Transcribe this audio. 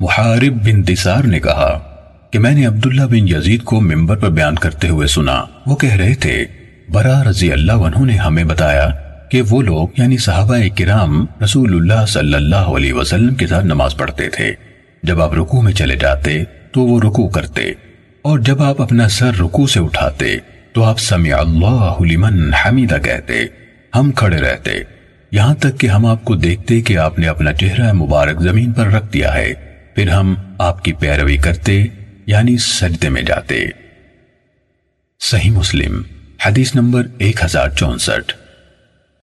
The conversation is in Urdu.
محارب بن دسار نے کہا کہ میں نے عبداللہ بن یزید کو ممبر پر بیان کرتے ہوئے سنا۔ وہ کہہ رہے تھے، برا رضی اللہ عنہ نے ہمیں بتایا کہ وہ لوگ یعنی صحابہ کرام رسول اللہ صلی اللہ علیہ وسلم کے ساتھ نماز پڑھتے تھے۔ جب آپ رکوع میں چلے جاتے تو وہ رکوع کرتے، اور جب آپ اپنا سر رکوع سے اٹھاتے تو آپ سمع اللہ لمن حمیدہ کہتے، ہم کھڑے رہتے۔ یہاں تک کہ ہم آپ کو دیکھتے کہ آپ نے اپنا چہرہ مبارک زمین پر رکھ دیا ہے۔ پھر ہم آپ کی پیروی کرتے یعنی سجدے میں جاتے۔ صحیح مسلم، حدیث نمبر ایک ہزار چونسٹھ۔